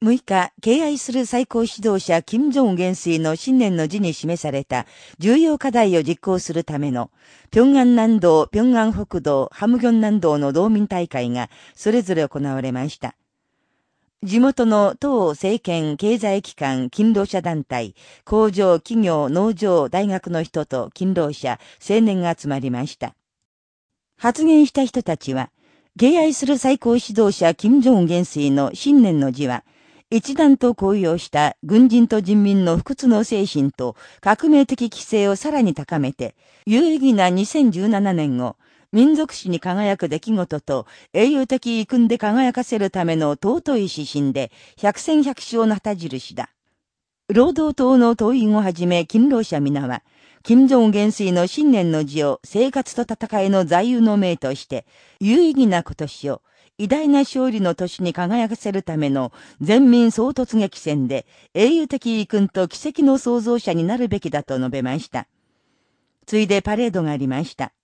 6日、敬愛する最高指導者金正恩元帥の新年の字に示された重要課題を実行するための、平安南道、平安北道、ハムギョン南道の道民大会がそれぞれ行われました。地元の党、政権、経済機関、勤労者団体、工場、企業、農場、大学の人と勤労者、青年が集まりました。発言した人たちは、敬愛する最高指導者金正恩元帥の新年の字は、一段と高揚した軍人と人民の不屈の精神と革命的規制をさらに高めて、有意義な2017年を民族史に輝く出来事と英雄的遺訓で輝かせるための尊い指針で百戦百勝の旗印だ。労働党の党員をはじめ勤労者皆は、金正恩元帥の新年の字を生活と戦いの座右の銘として、有意義な今年を偉大な勝利の年に輝かせるための全民総突撃戦で英雄的遺訓と奇跡の創造者になるべきだと述べました。ついでパレードがありました。